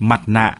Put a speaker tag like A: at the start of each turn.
A: mặt nạ.